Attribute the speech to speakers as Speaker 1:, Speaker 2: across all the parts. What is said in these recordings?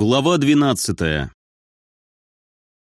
Speaker 1: Глава 12.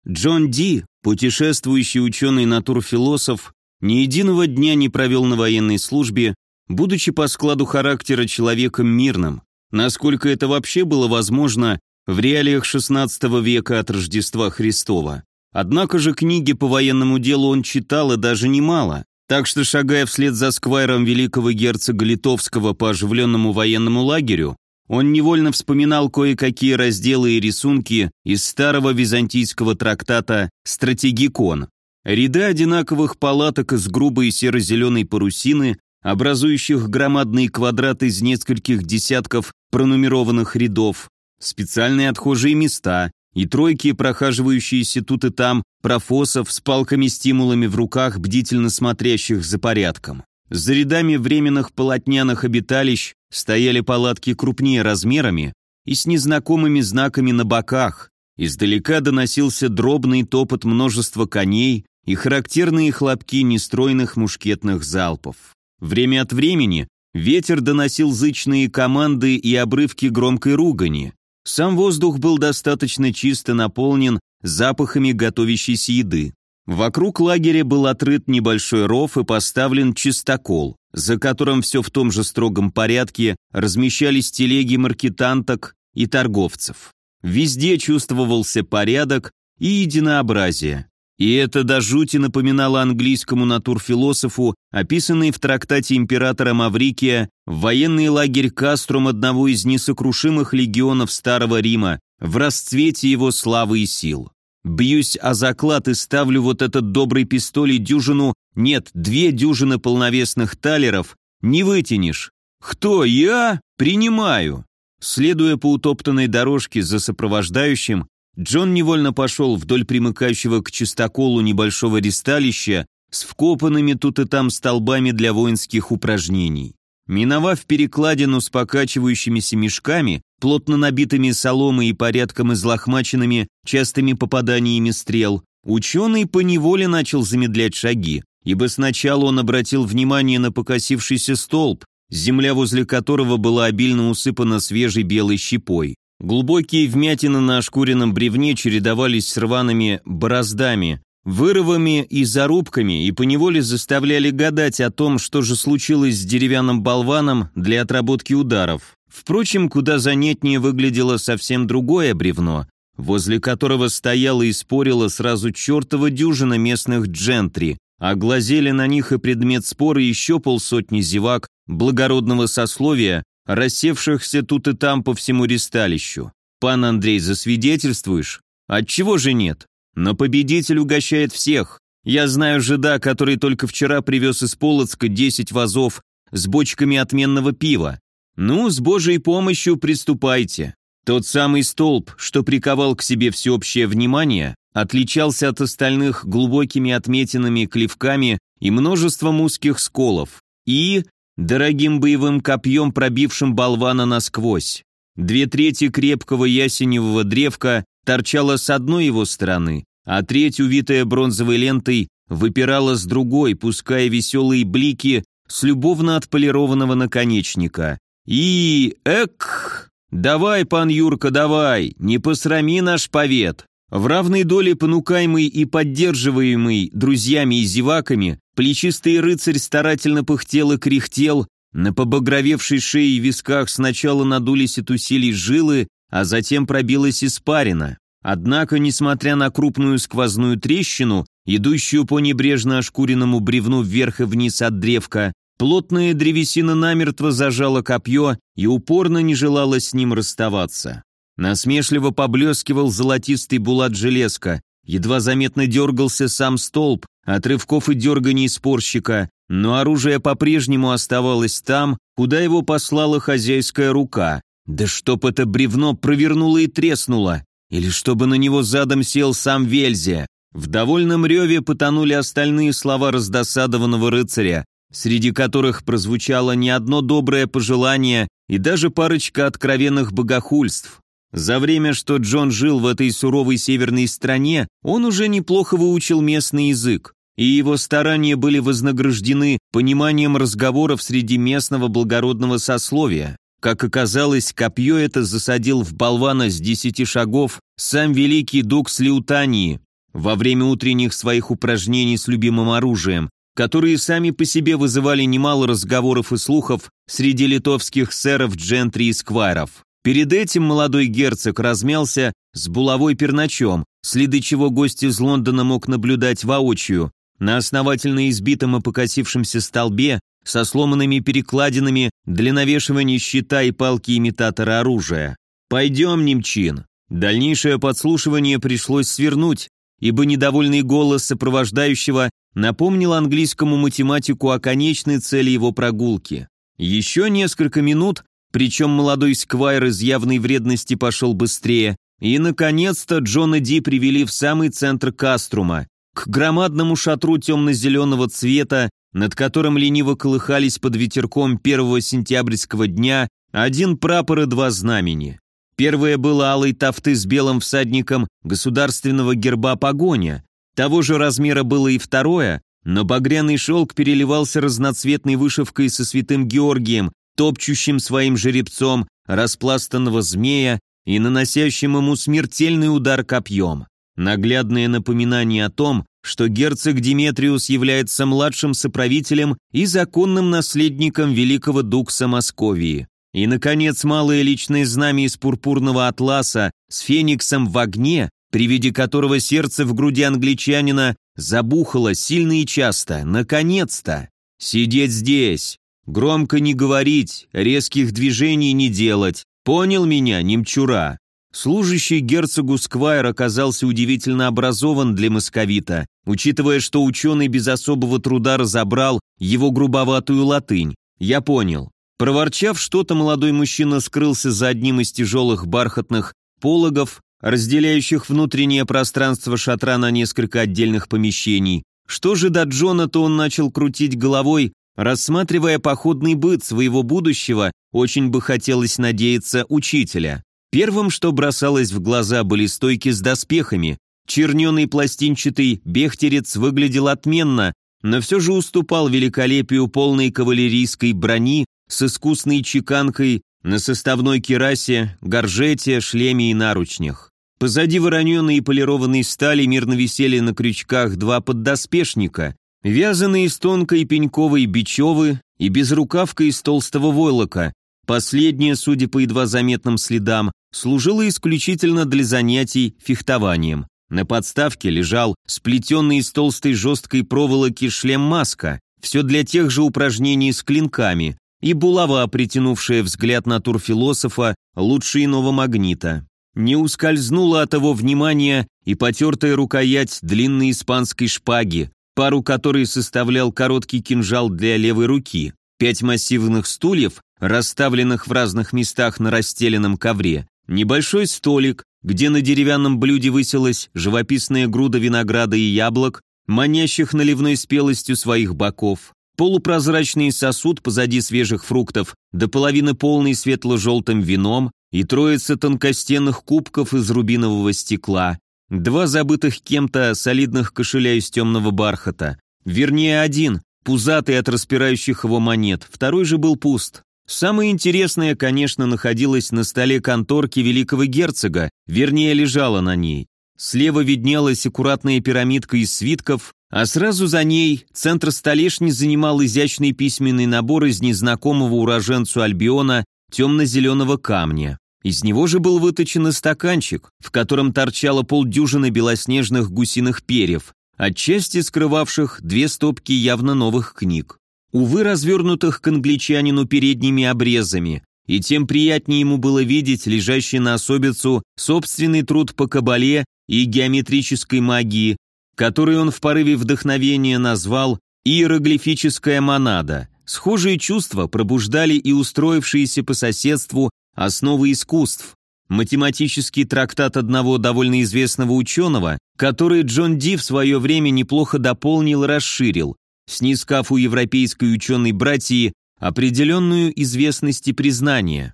Speaker 1: Джон Ди, путешествующий ученый-натурфилософ, ни единого дня не провел на военной службе, будучи по складу характера человеком мирным, насколько это вообще было возможно в реалиях XVI века от Рождества Христова. Однако же книги по военному делу он читал и даже немало, так что, шагая вслед за сквайром великого герцога Литовского по оживленному военному лагерю, он невольно вспоминал кое-какие разделы и рисунки из старого византийского трактата «Стратегикон». Ряды одинаковых палаток из грубой серо-зеленой парусины, образующих громадный квадрат из нескольких десятков пронумерованных рядов, специальные отхожие места и тройки, прохаживающиеся тут и там, профосов с палками-стимулами в руках, бдительно смотрящих за порядком. За рядами временных полотняных обиталищ стояли палатки крупнее размерами и с незнакомыми знаками на боках. Издалека доносился дробный топот множества коней и характерные хлопки нестройных мушкетных залпов. Время от времени ветер доносил зычные команды и обрывки громкой ругани. Сам воздух был достаточно чисто наполнен запахами готовящейся еды. Вокруг лагеря был отрыт небольшой ров и поставлен чистокол, за которым все в том же строгом порядке размещались телеги маркетанток и торговцев. Везде чувствовался порядок и единообразие. И это до жути напоминало английскому натурфилософу, описанный в трактате императора Маврикия военный лагерь Каструм одного из несокрушимых легионов Старого Рима в расцвете его славы и сил. Бьюсь о заклад и ставлю вот этот добрый пистоль и дюжину, нет, две дюжины полновесных талеров, не вытянешь. Кто, я? Принимаю. Следуя по утоптанной дорожке за сопровождающим, Джон невольно пошел вдоль примыкающего к чистоколу небольшого ристалища с вкопанными тут и там столбами для воинских упражнений. Миновав перекладину с покачивающимися мешками, плотно набитыми соломой и порядком излохмаченными частыми попаданиями стрел, ученый поневоле начал замедлять шаги, ибо сначала он обратил внимание на покосившийся столб, земля возле которого была обильно усыпана свежей белой щепой. Глубокие вмятины на ошкуренном бревне чередовались с рваными бороздами, вырывами и зарубками и поневоле заставляли гадать о том, что же случилось с деревянным болваном для отработки ударов. Впрочем, куда занятнее выглядело совсем другое бревно, возле которого стояло и спорило сразу чертова дюжина местных джентри, а глазели на них и предмет спора еще полсотни зевак благородного сословия, рассевшихся тут и там по всему ристалищу. Пан Андрей, засвидетельствуешь? Отчего же нет? Но победитель угощает всех. Я знаю жида, который только вчера привез из Полоцка 10 вазов с бочками отменного пива. Ну, с Божьей помощью приступайте. Тот самый столб, что приковал к себе всеобщее внимание, отличался от остальных глубокими отметинами, клевками и множеством узких сколов. И дорогим боевым копьем, пробившим болвана насквозь. Две трети крепкого ясеневого древка торчала с одной его стороны, а треть, увитая бронзовой лентой, выпирала с другой, пуская веселые блики с любовно отполированного наконечника. И... эк! Давай, пан Юрка, давай, не посрами наш повет. В равной доле понукаемый и поддерживаемый друзьями и зеваками, плечистый рыцарь старательно пыхтел и кряхтел, на побагровевшей шее и висках сначала надулись от усилий жилы, а затем пробилась испарина. Однако, несмотря на крупную сквозную трещину, идущую по небрежно ошкуренному бревну вверх и вниз от древка, Плотная древесина намертво зажала копье и упорно не желала с ним расставаться. Насмешливо поблескивал золотистый булат железка, едва заметно дергался сам столб, отрывков и дерганий спорщика, но оружие по-прежнему оставалось там, куда его послала хозяйская рука. Да чтоб это бревно провернуло и треснуло, или чтобы на него задом сел сам Вельзе. В довольном реве потонули остальные слова раздосадованного рыцаря, среди которых прозвучало не одно доброе пожелание и даже парочка откровенных богохульств. За время, что Джон жил в этой суровой северной стране, он уже неплохо выучил местный язык, и его старания были вознаграждены пониманием разговоров среди местного благородного сословия. Как оказалось, копье это засадил в болвана с десяти шагов сам великий дух Слеутании во время утренних своих упражнений с любимым оружием, которые сами по себе вызывали немало разговоров и слухов среди литовских сэров, джентри и сквайров. Перед этим молодой герцог размялся с булавой перначом, следы чего гость из Лондона мог наблюдать воочию, на основательно избитом и покосившемся столбе со сломанными перекладинами для навешивания щита и палки-имитатора оружия. «Пойдем, немчин». Дальнейшее подслушивание пришлось свернуть, ибо недовольный голос сопровождающего напомнил английскому математику о конечной цели его прогулки. Еще несколько минут, причем молодой сквайр из явной вредности пошел быстрее, и, наконец-то, Джона Ди привели в самый центр Каструма, к громадному шатру темно-зеленого цвета, над которым лениво колыхались под ветерком первого сентябрьского дня один прапор и два знамени. Первое было алой тафты с белым всадником государственного герба погоня. Того же размера было и второе, но багряный шелк переливался разноцветной вышивкой со святым Георгием, топчущим своим жеребцом распластанного змея и наносящим ему смертельный удар копьем. Наглядное напоминание о том, что герцог Диметриус является младшим соправителем и законным наследником великого дукса Московии. И, наконец, малое личное знамя из пурпурного атласа с фениксом в огне, при виде которого сердце в груди англичанина забухало сильно и часто. Наконец-то! Сидеть здесь, громко не говорить, резких движений не делать. Понял меня, немчура? Служащий герцогу Сквайр оказался удивительно образован для московита, учитывая, что ученый без особого труда разобрал его грубоватую латынь. Я понял. Проворчав что-то, молодой мужчина скрылся за одним из тяжелых бархатных пологов, разделяющих внутреннее пространство шатра на несколько отдельных помещений. Что же до Джона, то он начал крутить головой, рассматривая походный быт своего будущего, очень бы хотелось надеяться, учителя. Первым, что бросалось в глаза, были стойки с доспехами. Черненый пластинчатый бехтерец выглядел отменно, но все же уступал великолепию полной кавалерийской брони с искусной чеканкой на составной керасе, горжете, шлеме и наручнях. Позади вороненой и полированной стали мирно висели на крючках два поддоспешника, вязаные из тонкой пеньковой бичевы и безрукавка из толстого войлока, Последняя, судя по едва заметным следам, служила исключительно для занятий фехтованием. На подставке лежал сплетенный из толстой жесткой проволоки шлем-маска, все для тех же упражнений с клинками, и булава, притянувшая взгляд натурфилософа лучше иного магнита. Не ускользнула от его внимания и потертая рукоять длинной испанской шпаги, пару которой составлял короткий кинжал для левой руки, пять массивных стульев расставленных в разных местах на расстеленном ковре, небольшой столик, где на деревянном блюде высилась живописная груда винограда и яблок, манящих наливной спелостью своих боков, полупрозрачный сосуд позади свежих фруктов, до половины полный светло-желтым вином и троица тонкостенных кубков из рубинового стекла, два забытых кем-то солидных кошеля из темного бархата, вернее один, пузатый от распирающих его монет, второй же был пуст. Самое интересное, конечно, находилось на столе конторки великого герцога, вернее, лежало на ней. Слева виднелась аккуратная пирамидка из свитков, а сразу за ней центр столешни занимал изящный письменный набор из незнакомого уроженцу Альбиона темно-зеленого камня. Из него же был выточен и стаканчик, в котором торчало полдюжины белоснежных гусиных перьев, отчасти скрывавших две стопки явно новых книг увы, развернутых к англичанину передними обрезами, и тем приятнее ему было видеть лежащий на особицу собственный труд по кабале и геометрической магии, который он в порыве вдохновения назвал «иероглифическая монада». Схожие чувства пробуждали и устроившиеся по соседству основы искусств. Математический трактат одного довольно известного ученого, который Джон Ди в свое время неплохо дополнил и расширил, снискав у европейской ученой братьи определенную известность и признание.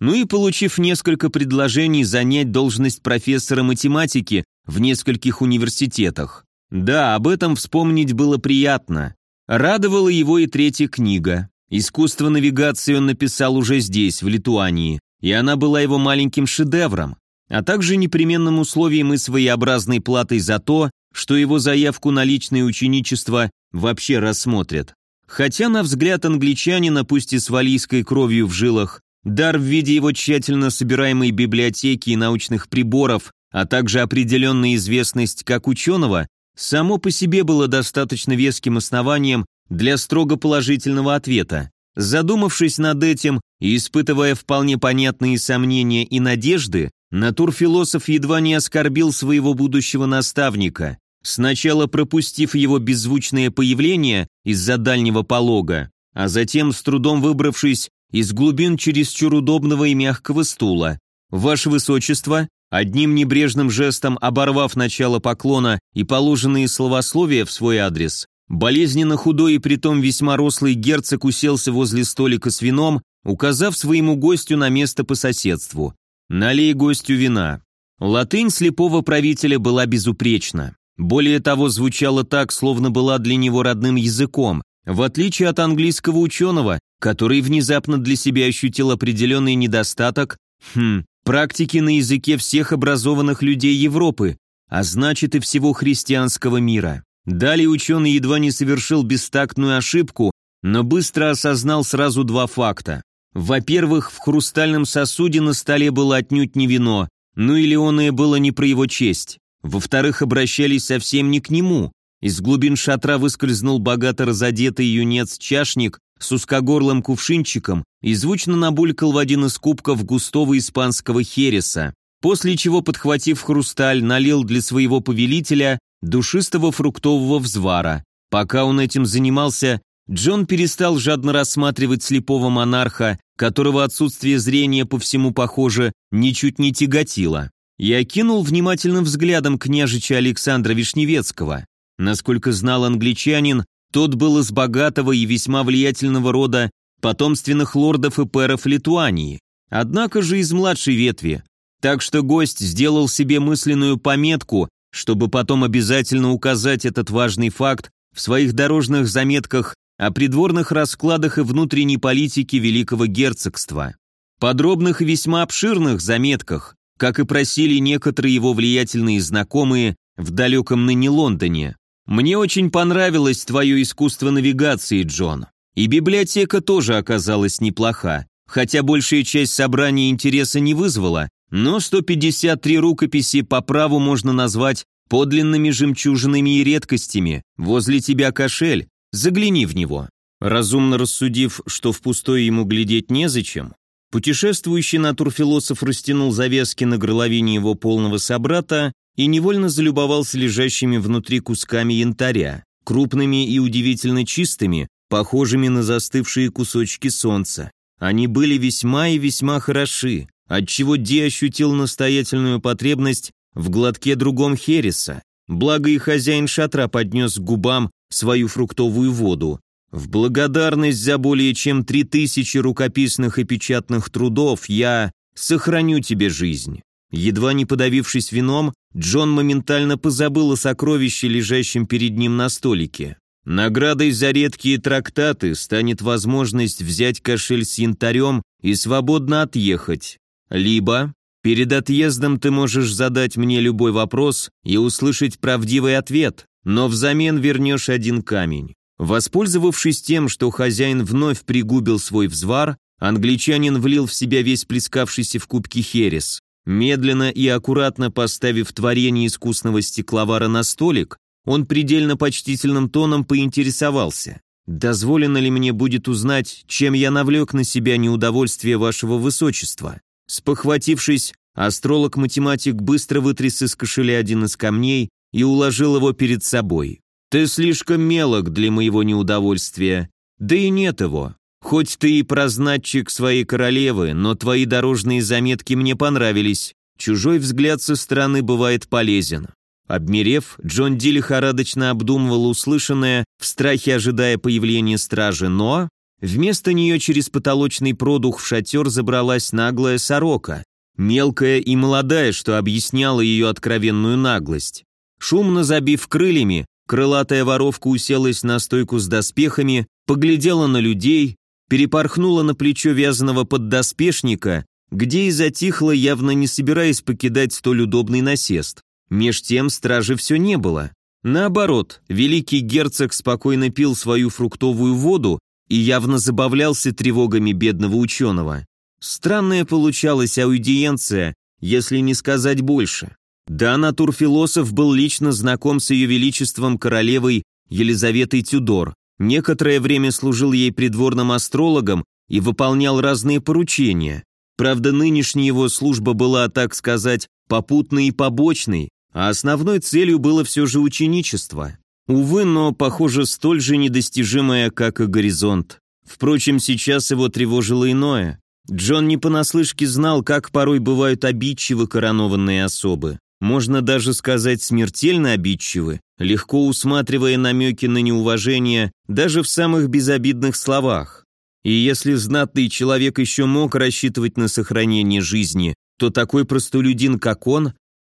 Speaker 1: Ну и получив несколько предложений занять должность профессора математики в нескольких университетах. Да, об этом вспомнить было приятно. Радовала его и третья книга. Искусство навигации он написал уже здесь, в Литуании, и она была его маленьким шедевром, а также непременным условием и своеобразной платой за то, что его заявку на личное ученичество вообще рассмотрят. Хотя, на взгляд англичанина, пусть и с валийской кровью в жилах, дар в виде его тщательно собираемой библиотеки и научных приборов, а также определенная известность как ученого, само по себе было достаточно веским основанием для строго положительного ответа. Задумавшись над этим и испытывая вполне понятные сомнения и надежды, натурфилософ едва не оскорбил своего будущего наставника, сначала пропустив его беззвучное появление из-за дальнего полога, а затем с трудом выбравшись из глубин чересчур удобного и мягкого стула. «Ваше Высочество», одним небрежным жестом оборвав начало поклона и положенные словословия в свой адрес, болезненно худой и притом весьма рослый герцог уселся возле столика с вином, указав своему гостю на место по соседству. «Налей гостю вина». Латынь слепого правителя была безупречна. Более того, звучала так, словно была для него родным языком, в отличие от английского ученого, который внезапно для себя ощутил определенный недостаток, хм, практики на языке всех образованных людей Европы, а значит и всего христианского мира. Далее ученый едва не совершил бестактную ошибку, но быстро осознал сразу два факта. Во-первых, в хрустальном сосуде на столе было отнюдь не вино, ну или оное было не про его честь. Во-вторых, обращались совсем не к нему. Из глубин шатра выскользнул богато разодетый юнец-чашник с узкогорлым кувшинчиком и звучно набулькал в один из кубков густого испанского хереса, после чего, подхватив хрусталь, налил для своего повелителя душистого фруктового взвара. Пока он этим занимался, Джон перестал жадно рассматривать слепого монарха, которого отсутствие зрения по всему похоже ничуть не тяготило. Я кинул внимательным взглядом княжича Александра Вишневецкого. Насколько знал англичанин, тот был из богатого и весьма влиятельного рода потомственных лордов и пэров Литуании, однако же из младшей ветви. Так что гость сделал себе мысленную пометку, чтобы потом обязательно указать этот важный факт в своих дорожных заметках о придворных раскладах и внутренней политике Великого Герцогства. Подробных и весьма обширных заметках, как и просили некоторые его влиятельные знакомые в далеком ныне Лондоне. «Мне очень понравилось твое искусство навигации, Джон. И библиотека тоже оказалась неплоха, хотя большая часть собрания интереса не вызвала, но 153 рукописи по праву можно назвать подлинными жемчужинами и редкостями. Возле тебя кошель, загляни в него». Разумно рассудив, что в пустое ему глядеть незачем, Путешествующий натурфилософ растянул завески на горловине его полного собрата и невольно залюбовался лежащими внутри кусками янтаря, крупными и удивительно чистыми, похожими на застывшие кусочки солнца. Они были весьма и весьма хороши, отчего Ди ощутил настоятельную потребность в глотке другом хереса. Благо и хозяин шатра поднес к губам свою фруктовую воду, в благодарность за более чем три тысячи рукописных и печатных трудов я сохраню тебе жизнь». Едва не подавившись вином, Джон моментально позабыл о сокровище, лежащем перед ним на столике. Наградой за редкие трактаты станет возможность взять кошель с янтарем и свободно отъехать. Либо перед отъездом ты можешь задать мне любой вопрос и услышать правдивый ответ, но взамен вернешь один камень. Воспользовавшись тем, что хозяин вновь пригубил свой взвар, англичанин влил в себя весь плескавшийся в кубке херес. Медленно и аккуратно поставив творение искусного стекловара на столик, он предельно почтительным тоном поинтересовался. «Дозволено ли мне будет узнать, чем я навлек на себя неудовольствие вашего высочества?» Спохватившись, астролог-математик быстро вытряс из кошеля один из камней и уложил его перед собой. Ты слишком мелок для моего неудовольствия. Да и нет его. Хоть ты и прознатчик своей королевы, но твои дорожные заметки мне понравились. Чужой взгляд со стороны бывает полезен. Обмерев, Джон Ди лихорадочно обдумывал услышанное, в страхе ожидая появления стражи, но... Вместо нее через потолочный продух в шатер забралась наглая сорока, мелкая и молодая, что объясняло ее откровенную наглость. Шумно забив крыльями, Крылатая воровка уселась на стойку с доспехами, поглядела на людей, перепорхнула на плечо вязаного поддоспешника, где и затихла, явно не собираясь покидать столь удобный насест. Меж тем стражи все не было. Наоборот, великий герцог спокойно пил свою фруктовую воду и явно забавлялся тревогами бедного ученого. Странная получалась аудиенция, если не сказать больше. Да, натурфилософ был лично знаком с ее величеством королевой Елизаветой Тюдор, некоторое время служил ей придворным астрологом и выполнял разные поручения. Правда, нынешняя его служба была, так сказать, попутной и побочной, а основной целью было все же ученичество. Увы, но, похоже, столь же недостижимое, как и горизонт. Впрочем, сейчас его тревожило иное. Джон не понаслышке знал, как порой бывают обидчивы коронованные особы. Можно даже сказать смертельно обидчивы, легко усматривая намеки на неуважение даже в самых безобидных словах. И если знатный человек еще мог рассчитывать на сохранение жизни, то такой простолюдин, как он,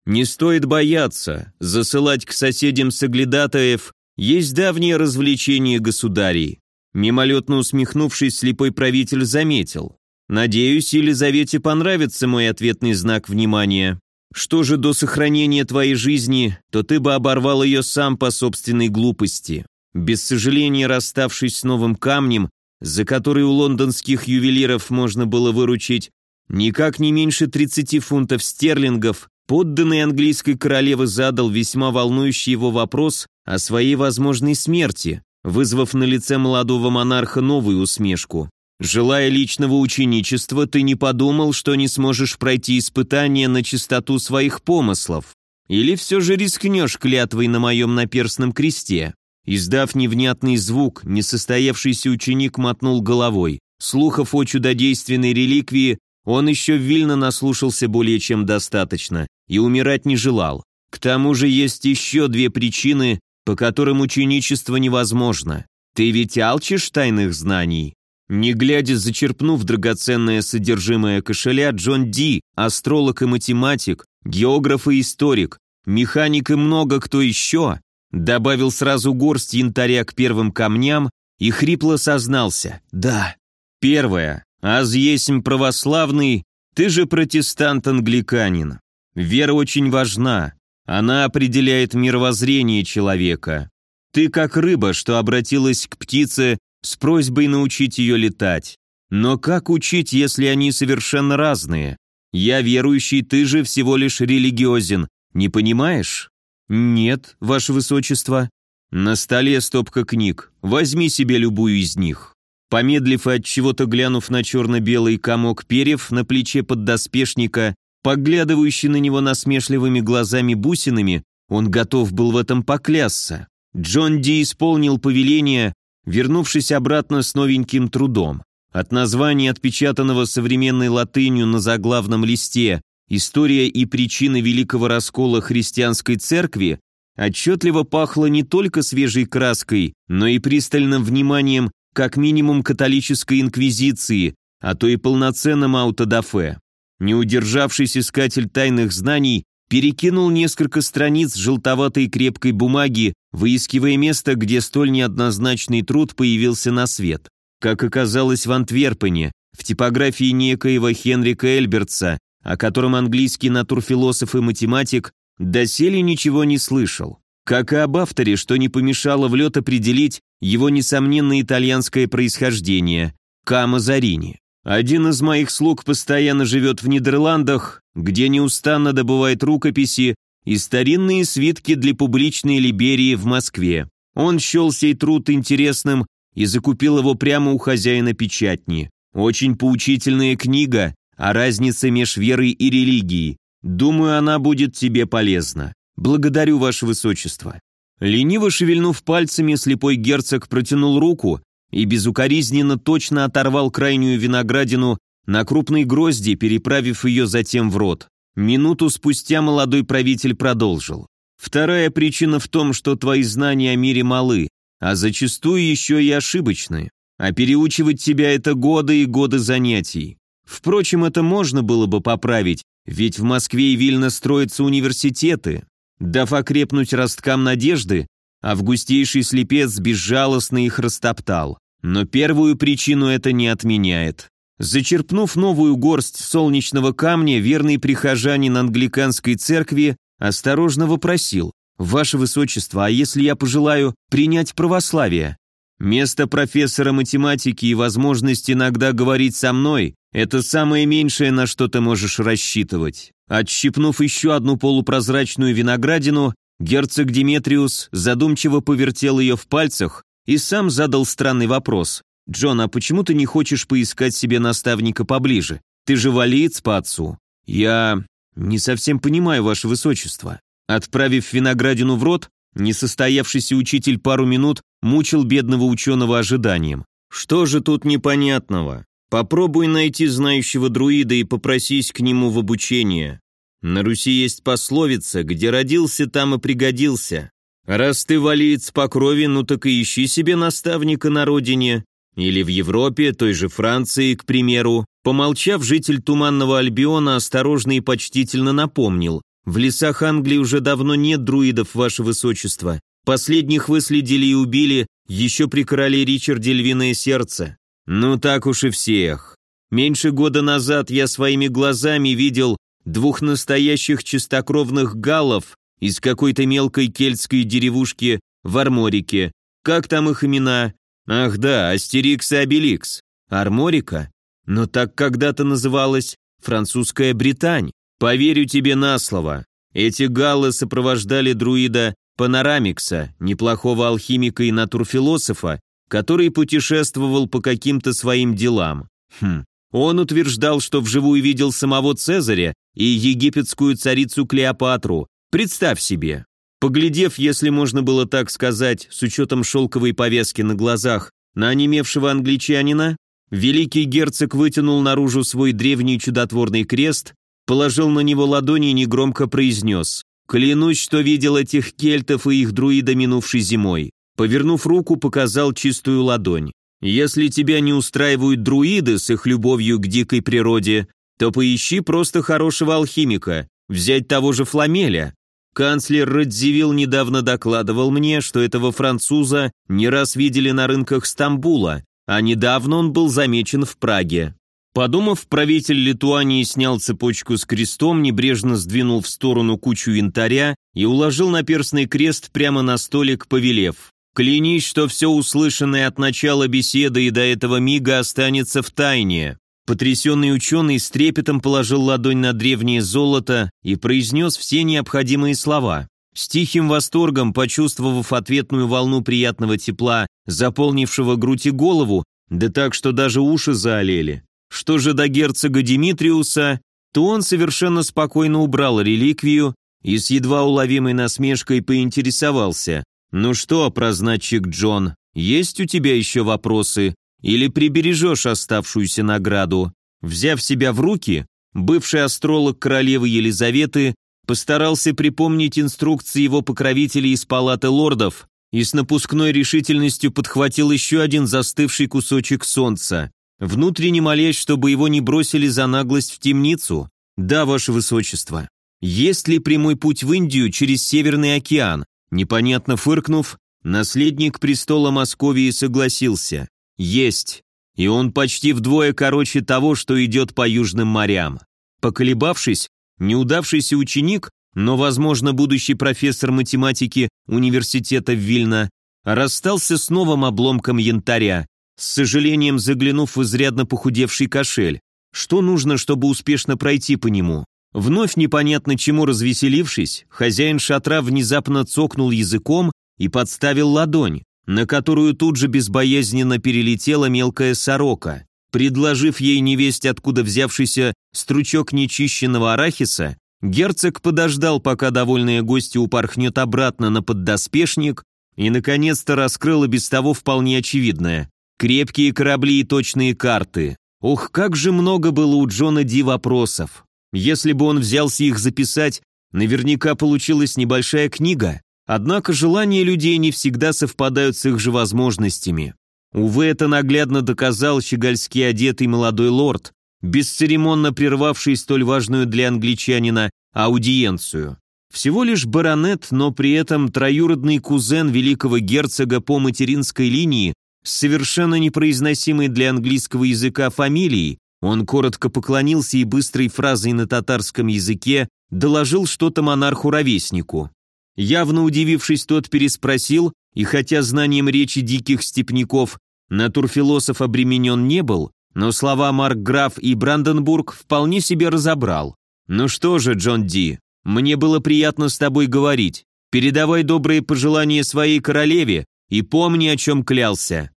Speaker 1: не стоит бояться, засылать к соседям соглядатаев есть давнее развлечение государей. Мимолетно усмехнувшись, слепой правитель заметил. «Надеюсь, Елизавете понравится мой ответный знак внимания. Что же до сохранения твоей жизни, то ты бы оборвал ее сам по собственной глупости. Без сожаления расставшись с новым камнем, за который у лондонских ювелиров можно было выручить никак не меньше 30 фунтов стерлингов, подданный английской королевы задал весьма волнующий его вопрос о своей возможной смерти, вызвав на лице молодого монарха новую усмешку. Желая личного ученичества, ты не подумал, что не сможешь пройти испытание на чистоту своих помыслов? Или все же рискнешь клятвой на моем наперстном кресте?» Издав невнятный звук, несостоявшийся ученик мотнул головой. Слухов о чудодейственной реликвии он еще вильно наслушался более чем достаточно и умирать не желал. К тому же есть еще две причины, по которым ученичество невозможно. Ты ведь алчишь тайных знаний. Не глядя, зачерпнув драгоценное содержимое кошеля, Джон Ди, астролог и математик, географ и историк, механик и много кто еще, добавил сразу горсть янтаря к первым камням и хрипло сознался. «Да, первое. Аз есмь православный, ты же протестант-англиканин. Вера очень важна. Она определяет мировоззрение человека. Ты как рыба, что обратилась к птице с просьбой научить ее летать. Но как учить, если они совершенно разные? Я верующий, ты же всего лишь религиозен, не понимаешь? Нет, ваше высочество. На столе стопка книг, возьми себе любую из них. Помедлив и от чего-то глянув на черно-белый комок перьев на плече поддоспешника, поглядывающий на него насмешливыми глазами-бусинами, он готов был в этом поклясться. Джон Ди исполнил повеление, вернувшись обратно с новеньким трудом. От названия, отпечатанного современной латынью на заглавном листе «История и причины великого раскола христианской церкви», отчетливо пахло не только свежей краской, но и пристальным вниманием как минимум католической инквизиции, а то и полноценным аутодафе. Не удержавшись искатель тайных знаний перекинул несколько страниц желтоватой крепкой бумаги, выискивая место, где столь неоднозначный труд появился на свет. Как оказалось в Антверпене, в типографии некоего Хенрика Эльбертса, о котором английский натурфилософ и математик доселе ничего не слышал. Как и об авторе, что не помешало в лед определить его несомненно итальянское происхождение – Кама Зарини. Один из моих слуг постоянно живет в Нидерландах, где неустанно добывает рукописи и старинные свитки для публичной либерии в Москве. Он счел сей труд интересным и закупил его прямо у хозяина печатни. Очень поучительная книга о разнице меж верой и религией. Думаю, она будет тебе полезна. Благодарю, ваше высочество». Лениво шевельнув пальцами, слепой герцог протянул руку и безукоризненно точно оторвал крайнюю виноградину на крупной грозди, переправив ее затем в рот. Минуту спустя молодой правитель продолжил. «Вторая причина в том, что твои знания о мире малы, а зачастую еще и ошибочны. А переучивать тебя это годы и годы занятий. Впрочем, это можно было бы поправить, ведь в Москве и Вильно строятся университеты. Дав окрепнуть росткам надежды, августейший слепец безжалостно их растоптал. Но первую причину это не отменяет. Зачерпнув новую горсть солнечного камня, верный прихожанин англиканской церкви осторожно вопросил, «Ваше Высочество, а если я пожелаю принять православие?» Место профессора математики и возможность иногда говорить со мной – это самое меньшее, на что ты можешь рассчитывать. Отщипнув еще одну полупрозрачную виноградину, герцог Диметриус задумчиво повертел ее в пальцах и сам задал странный вопрос. «Джон, а почему ты не хочешь поискать себе наставника поближе? Ты же валиец по отцу». «Я не совсем понимаю, ваше высочество». Отправив виноградину в рот, несостоявшийся учитель пару минут мучил бедного ученого ожиданием. «Что же тут непонятного? Попробуй найти знающего друида и попросись к нему в обучение. На Руси есть пословица, где родился, там и пригодился. Раз ты валиец по крови, ну так и ищи себе наставника на родине. Или в Европе, той же Франции, к примеру. Помолчав, житель Туманного Альбиона осторожно и почтительно напомнил. В лесах Англии уже давно нет друидов, ваше высочество. Последних выследили и убили еще при короле Ричарде львиное сердце. Ну так уж и всех. Меньше года назад я своими глазами видел двух настоящих чистокровных галлов из какой-то мелкой кельтской деревушки в Арморике. Как там их имена? Ах да, Астерикс и Обеликс. Арморика? Но так когда-то называлась французская Британь. Поверю тебе на слово. Эти галлы сопровождали друида Панорамикса, неплохого алхимика и натурфилософа, который путешествовал по каким-то своим делам. Хм. Он утверждал, что вживую видел самого Цезаря и египетскую царицу Клеопатру. Представь себе. Поглядев, если можно было так сказать, с учетом шелковой повязки на глазах, на онемевшего англичанина, великий герцог вытянул наружу свой древний чудотворный крест, положил на него ладони и негромко произнес Клянусь, что видел этих кельтов и их друида минувшей зимой. Повернув руку, показал чистую ладонь. Если тебя не устраивают друиды с их любовью к дикой природе, то поищи просто хорошего алхимика, взять того же Фламеля. Канцлер Радзивилл недавно докладывал мне, что этого француза не раз видели на рынках Стамбула, а недавно он был замечен в Праге. Подумав, правитель Литуании снял цепочку с крестом, небрежно сдвинул в сторону кучу янтаря и уложил на перстный крест прямо на столик, повелев. «Клянись, что все услышанное от начала беседы и до этого мига останется в тайне». Потрясенный ученый с трепетом положил ладонь на древнее золото и произнес все необходимые слова. С тихим восторгом, почувствовав ответную волну приятного тепла, заполнившего грудь и голову, да так, что даже уши заолели, что же до герцога Димитриуса, то он совершенно спокойно убрал реликвию и с едва уловимой насмешкой поинтересовался. «Ну что, прознатчик Джон, есть у тебя еще вопросы? Или прибережешь оставшуюся награду?» Взяв себя в руки, бывший астролог королевы Елизаветы постарался припомнить инструкции его покровителей из палаты лордов и с напускной решительностью подхватил еще один застывший кусочек солнца внутренне молясь, чтобы его не бросили за наглость в темницу? Да, ваше высочество. Есть ли прямой путь в Индию через Северный океан? Непонятно фыркнув, наследник престола Московии согласился. Есть. И он почти вдвое короче того, что идет по южным морям. Поколебавшись, неудавшийся ученик, но, возможно, будущий профессор математики университета Вильна, расстался с новым обломком янтаря, с сожалением заглянув в изрядно похудевший кошель. Что нужно, чтобы успешно пройти по нему? Вновь непонятно чему развеселившись, хозяин шатра внезапно цокнул языком и подставил ладонь, на которую тут же безбоязненно перелетела мелкая сорока. Предложив ей невесть откуда взявшийся стручок нечищенного арахиса, герцог подождал, пока довольная гостья упорхнет обратно на поддоспешник и, наконец-то, раскрыл и без того вполне очевидное. Крепкие корабли и точные карты. Ох, как же много было у Джона Ди вопросов. Если бы он взялся их записать, наверняка получилась небольшая книга. Однако желания людей не всегда совпадают с их же возможностями. Увы, это наглядно доказал щегольски одетый молодой лорд, бесцеремонно прервавший столь важную для англичанина аудиенцию. Всего лишь баронет, но при этом троюродный кузен великого герцога по материнской линии с совершенно непроизносимой для английского языка фамилией, он коротко поклонился и быстрой фразой на татарском языке доложил что-то монарху-ровеснику. Явно удивившись, тот переспросил, и хотя знанием речи диких степняков натурфилософ обременен не был, но слова Марк Граф и Бранденбург вполне себе разобрал. «Ну что же, Джон Ди, мне было приятно с тобой говорить. Передавай добрые пожелания своей королеве и помни, о чем клялся».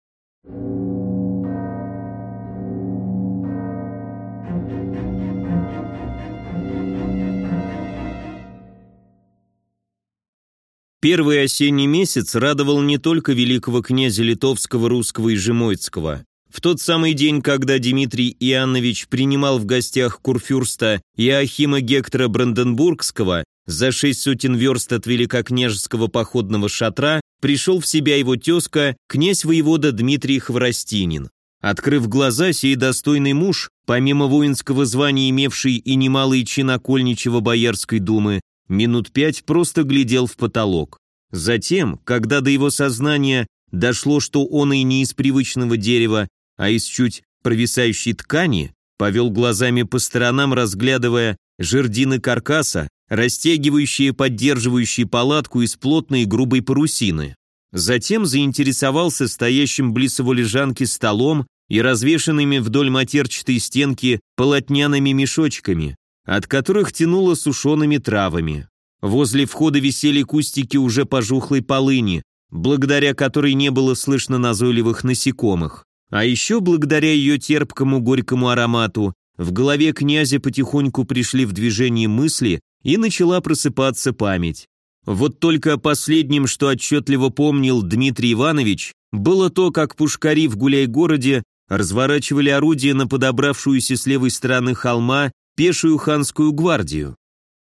Speaker 1: Первый осенний месяц радовал не только великого князя Литовского, Русского и Жемойцкого. В тот самый день, когда Дмитрий Иоаннович принимал в гостях курфюрста Иоахима Гектора Бранденбургского за шесть сотен верст от великокняжеского походного шатра, пришел в себя его тезка, князь-воевода Дмитрий Хворостинин. Открыв глаза, сей достойный муж, помимо воинского звания имевший и немалый чин окольничего Боярской думы, минут пять просто глядел в потолок. Затем, когда до его сознания дошло, что он и не из привычного дерева, а из чуть провисающей ткани, повел глазами по сторонам, разглядывая жердины каркаса, растягивающие поддерживающие палатку из плотной и грубой парусины. Затем заинтересовался стоящим близ его лежанки столом и развешенными вдоль матерчатой стенки полотняными мешочками, от которых тянуло сушеными травами. Возле входа висели кустики уже пожухлой полыни, благодаря которой не было слышно назойливых насекомых. А еще благодаря ее терпкому горькому аромату в голове князя потихоньку пришли в движение мысли и начала просыпаться память. Вот только последним, что отчетливо помнил Дмитрий Иванович, было то, как пушкари в гуляй-городе разворачивали орудия на подобравшуюся с левой стороны холма пешую ханскую гвардию.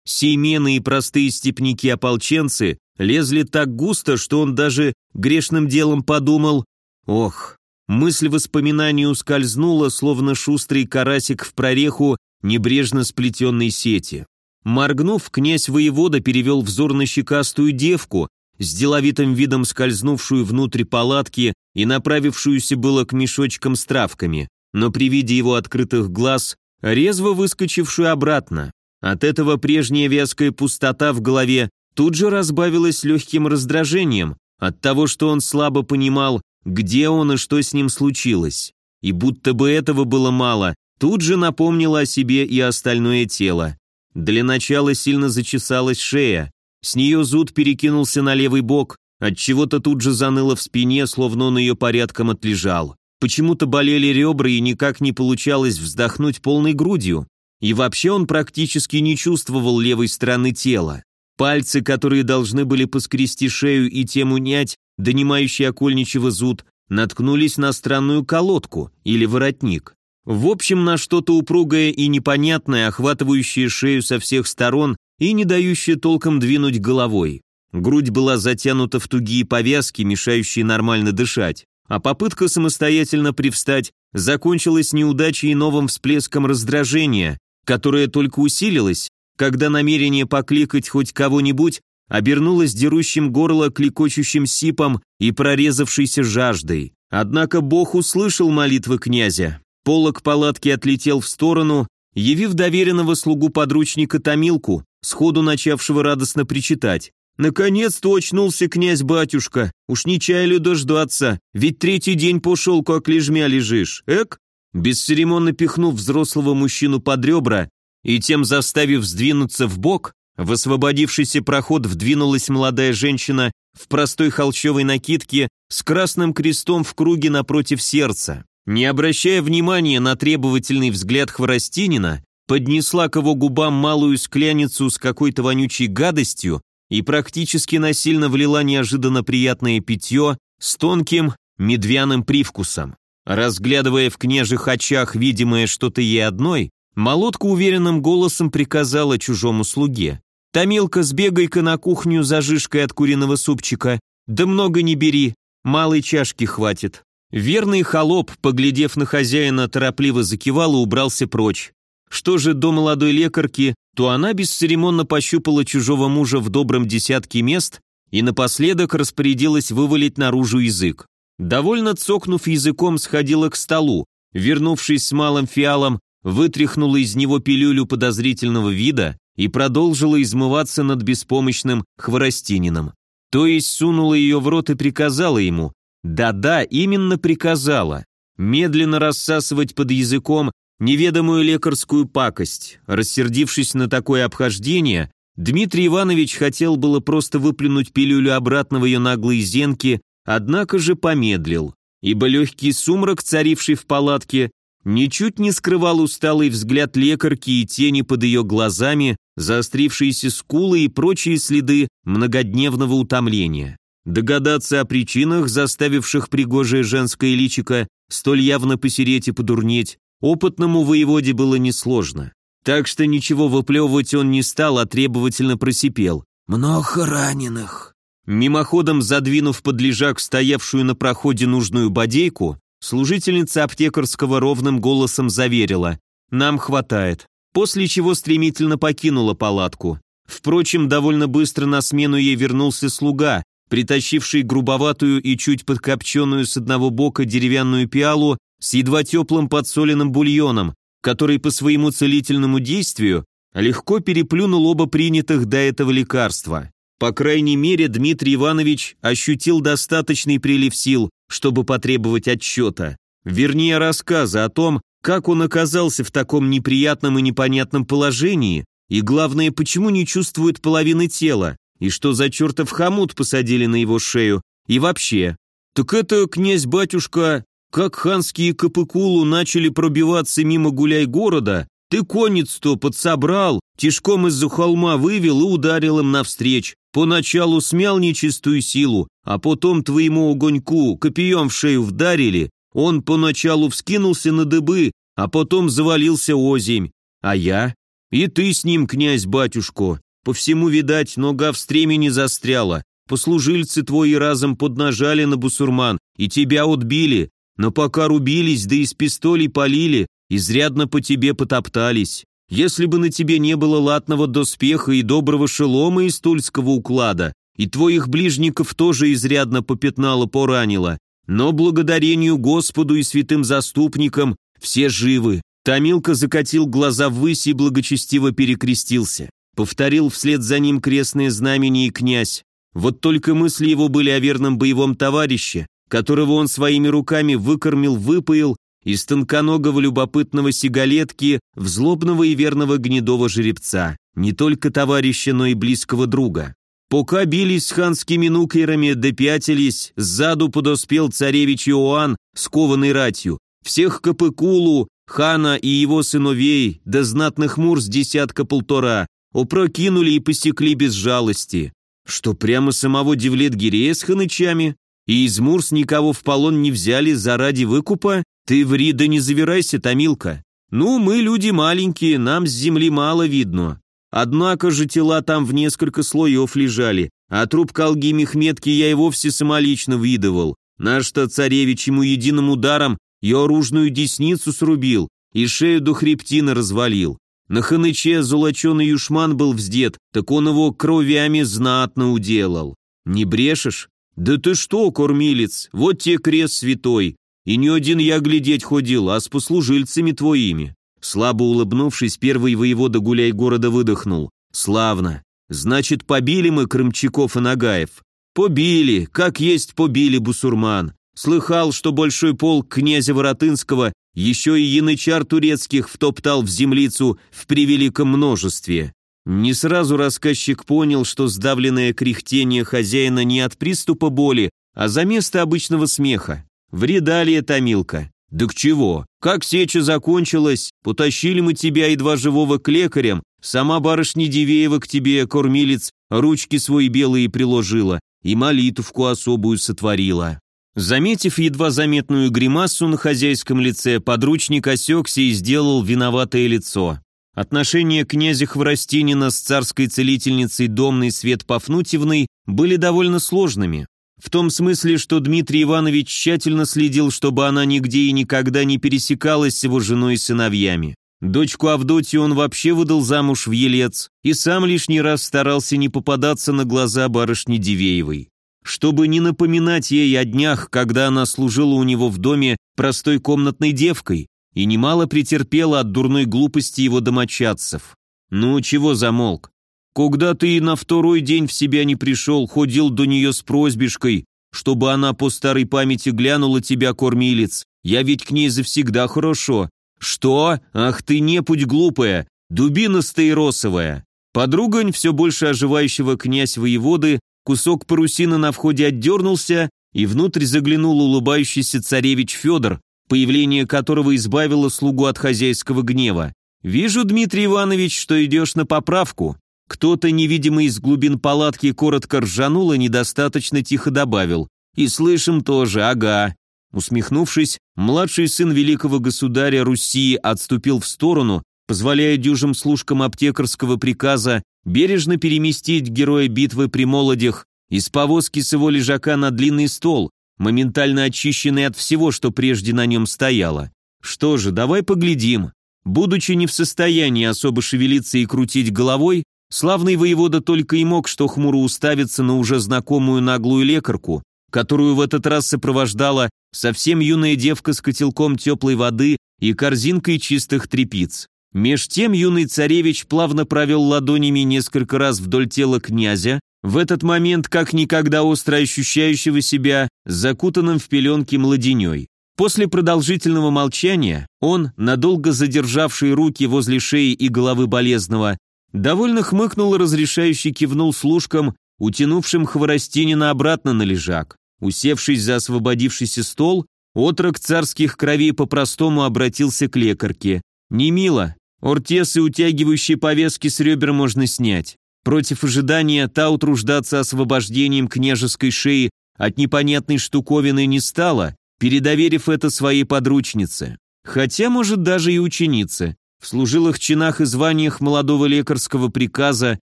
Speaker 1: Сеймены и простые степники-ополченцы лезли так густо, что он даже грешным делом подумал «Ох». Мысль воспоминания ускользнула, словно шустрый карасик в прореху небрежно сплетенной сети. Моргнув, князь-воевода перевел взор на щекастую девку, с деловитым видом скользнувшую внутрь палатки и направившуюся было к мешочкам с травками, но при виде его открытых глаз резво выскочившую обратно. От этого прежняя вязкая пустота в голове тут же разбавилась легким раздражением от того, что он слабо понимал, где он и что с ним случилось. И будто бы этого было мало, тут же напомнило о себе и остальное тело. Для начала сильно зачесалась шея, с нее зуд перекинулся на левый бок, от чего то тут же заныло в спине, словно он ее порядком отлежал. Почему-то болели ребра и никак не получалось вздохнуть полной грудью. И вообще он практически не чувствовал левой стороны тела. Пальцы, которые должны были поскрести шею и тем унять, донимающий окольничего зуд, наткнулись на странную колодку или воротник. В общем, на что-то упругое и непонятное, охватывающее шею со всех сторон и не дающее толком двинуть головой. Грудь была затянута в тугие повязки, мешающие нормально дышать а попытка самостоятельно привстать закончилась неудачей и новым всплеском раздражения, которое только усилилось, когда намерение покликать хоть кого-нибудь обернулось дерущим горло кликочущим сипом и прорезавшейся жаждой. Однако Бог услышал молитвы князя. Полок палатки отлетел в сторону, явив доверенного слугу подручника Томилку, сходу начавшего радостно причитать. «Наконец-то очнулся князь-батюшка, уж не чаяли дождаться, ведь третий день по шелку оклежмя лежишь, эк?» Бесцеремонно пихнув взрослого мужчину под ребра и тем заставив сдвинуться в бок, в освободившийся проход вдвинулась молодая женщина в простой холщовой накидке с красным крестом в круге напротив сердца. Не обращая внимания на требовательный взгляд Хворостинина, поднесла к его губам малую скляницу с какой-то вонючей гадостью и практически насильно влила неожиданно приятное питье с тонким медвяным привкусом. Разглядывая в княжих очах видимое что-то ей одной, молотка уверенным голосом приказала чужому слуге. «Томилка, сбегай-ка на кухню за жишкой от куриного супчика. Да много не бери, малой чашки хватит». Верный холоп, поглядев на хозяина, торопливо закивал и убрался прочь. Что же до молодой лекарки, то она бесцеремонно пощупала чужого мужа в добром десятке мест и напоследок распорядилась вывалить наружу язык. Довольно цокнув языком, сходила к столу, вернувшись с малым фиалом, вытряхнула из него пилюлю подозрительного вида и продолжила измываться над беспомощным хворостинином. То есть сунула ее в рот и приказала ему, да-да, именно приказала, медленно рассасывать под языком неведомую лекарскую пакость. Рассердившись на такое обхождение, Дмитрий Иванович хотел было просто выплюнуть пилюлю обратно в ее наглые зенки, однако же помедлил, ибо легкий сумрак, царивший в палатке, ничуть не скрывал усталый взгляд лекарки и тени под ее глазами, заострившиеся скулы и прочие следы многодневного утомления. Догадаться о причинах, заставивших пригожее женское личико столь явно посереть и подурнеть, опытному воеводе было несложно. Так что ничего выплевывать он не стал, а требовательно просипел. «Много раненых». Мимоходом задвинув под лежак стоявшую на проходе нужную бодейку, служительница аптекарского ровным голосом заверила «Нам хватает», после чего стремительно покинула палатку. Впрочем, довольно быстро на смену ей вернулся слуга, притащивший грубоватую и чуть подкопченную с одного бока деревянную пиалу с едва теплым подсоленным бульоном, который по своему целительному действию легко переплюнул оба принятых до этого лекарства. По крайней мере, Дмитрий Иванович ощутил достаточный прилив сил, чтобы потребовать отчета, вернее рассказа о том, как он оказался в таком неприятном и непонятном положении, и главное, почему не чувствует половины тела, и что за чертов хомут посадили на его шею, и вообще. Так это, князь-батюшка, как ханские капыкулу начали пробиваться мимо гуляй-города, ты конец-то подсобрал, тишком из-за холма вывел и ударил им навстречь. Поначалу смял нечистую силу, а потом твоему огоньку копьем в шею вдарили. Он поначалу вскинулся на дыбы, а потом завалился озимь. А я? И ты с ним, князь-батюшко. По всему, видать, нога в стремени застряла. Послужильцы твои разом поднажали на бусурман и тебя отбили, но пока рубились, да из пистолей полили, изрядно по тебе потоптались. Если бы на тебе не было латного доспеха и доброго шелома из тульского уклада, и твоих ближников тоже изрядно попятнало, поранило, но благодарению Господу и святым заступникам все живы. Томилка закатил глаза ввысь и благочестиво перекрестился. Повторил вслед за ним крестное знамение и князь. Вот только мысли его были о верном боевом товарище, которого он своими руками выкормил, выпоил из тонконогого любопытного сигалетки в злобного и верного гнедого жеребца, не только товарища, но и близкого друга. Пока бились с ханскими нукерами, допятились, сзаду подоспел царевич Иоанн, скованный ратью, всех Капыкулу, хана и его сыновей, да знатных мур с десятка-полтора, опрокинули и посекли без жалости. Что прямо самого Девлет-Гирея с ханычами? И из Мурс никого в полон не взяли заради выкупа? Ты ври да не завирайся, Томилка. Ну, мы люди маленькие, нам с земли мало видно. Однако же тела там в несколько слоев лежали, а труп Колги Мехметки я и вовсе самолично видывал. Наш-то царевич ему единым ударом ее оружную десницу срубил и шею до хребтина развалил. На ханыче золоченый юшман был вздет, так он его кровями знатно уделал. Не брешешь? «Да ты что, кормилец, вот тебе крест святой, и не один я глядеть ходил, а с послужильцами твоими». Слабо улыбнувшись, первый воевода гуляй города выдохнул. «Славно. Значит, побили мы крымчаков и нагаев. Побили, как есть побили бусурман. Слыхал, что большой полк князя Воротынского еще и янычар турецких втоптал в землицу в превеликом множестве. Не сразу рассказчик понял, что сдавленное кряхтение хозяина не от приступа боли, а за место обычного смеха. Вреда ли это, Милка? Да к чего? Как сеча закончилась, потащили мы тебя едва живого к лекарям, сама барышня Дивеева к тебе, кормилец, ручки свои белые приложила и молитвку особую сотворила. Заметив едва заметную гримасу на хозяйском лице, подручник осекся и сделал виноватое лицо. Отношения князя Хворостинина с царской целительницей Домной Свет Пафнутьевной были довольно сложными. В том смысле, что Дмитрий Иванович тщательно следил, чтобы она нигде и никогда не пересекалась с его женой и сыновьями. Дочку Авдотью он вообще выдал замуж в Елец и сам лишний раз старался не попадаться на глаза барышни Дивеевой. чтобы не напоминать ей о днях, когда она служила у него в доме простой комнатной девкой и немало претерпела от дурной глупости его домочадцев. Ну, чего замолк? Когда ты на второй день в себя не пришел, ходил до нее с просьбишкой, чтобы она по старой памяти глянула тебя, кормилец. Я ведь к ней завсегда хорошо. Что? Ах ты не путь глупая, дубина стаиросовая. Подругань все больше оживающего князь воеводы, кусок парусины на входе отдернулся, и внутрь заглянул улыбающийся царевич Федор, появление которого избавило слугу от хозяйского гнева. «Вижу, Дмитрий Иванович, что идешь на поправку». Кто-то, невидимый из глубин палатки, коротко ржанул и недостаточно тихо добавил. «И слышим тоже, ага». Усмехнувшись, младший сын великого государя Руси отступил в сторону, позволяя дюжим служкам аптекарского приказа бережно переместить героя битвы при молодях из повозки с его лежака на длинный стол, моментально очищенный от всего, что прежде на нем стояло. Что же, давай поглядим. Будучи не в состоянии особо шевелиться и крутить головой, славный воевода только и мог что хмуро уставиться на уже знакомую наглую лекарку, которую в этот раз сопровождала совсем юная девка с котелком теплой воды и корзинкой чистых трепиц. Меж тем юный царевич плавно провел ладонями несколько раз вдоль тела князя, в этот момент как никогда остро ощущающего себя закутанным в пеленки младеней. После продолжительного молчания он, надолго задержавший руки возле шеи и головы болезного, довольно хмыкнул и разрешающе кивнул служкам, утянувшим Хворостинина обратно на лежак. Усевшись за освободившийся стол, отрок царских кровей по-простому обратился к лекарке. «Не мило, Ортесы, утягивающие повязки с ребер можно снять. Против ожидания та утруждаться освобождением княжеской шеи от непонятной штуковины не стала, передоверив это своей подручнице. Хотя, может, даже и ученице. В служилых чинах и званиях молодого лекарского приказа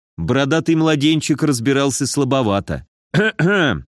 Speaker 1: бородатый младенчик разбирался слабовато.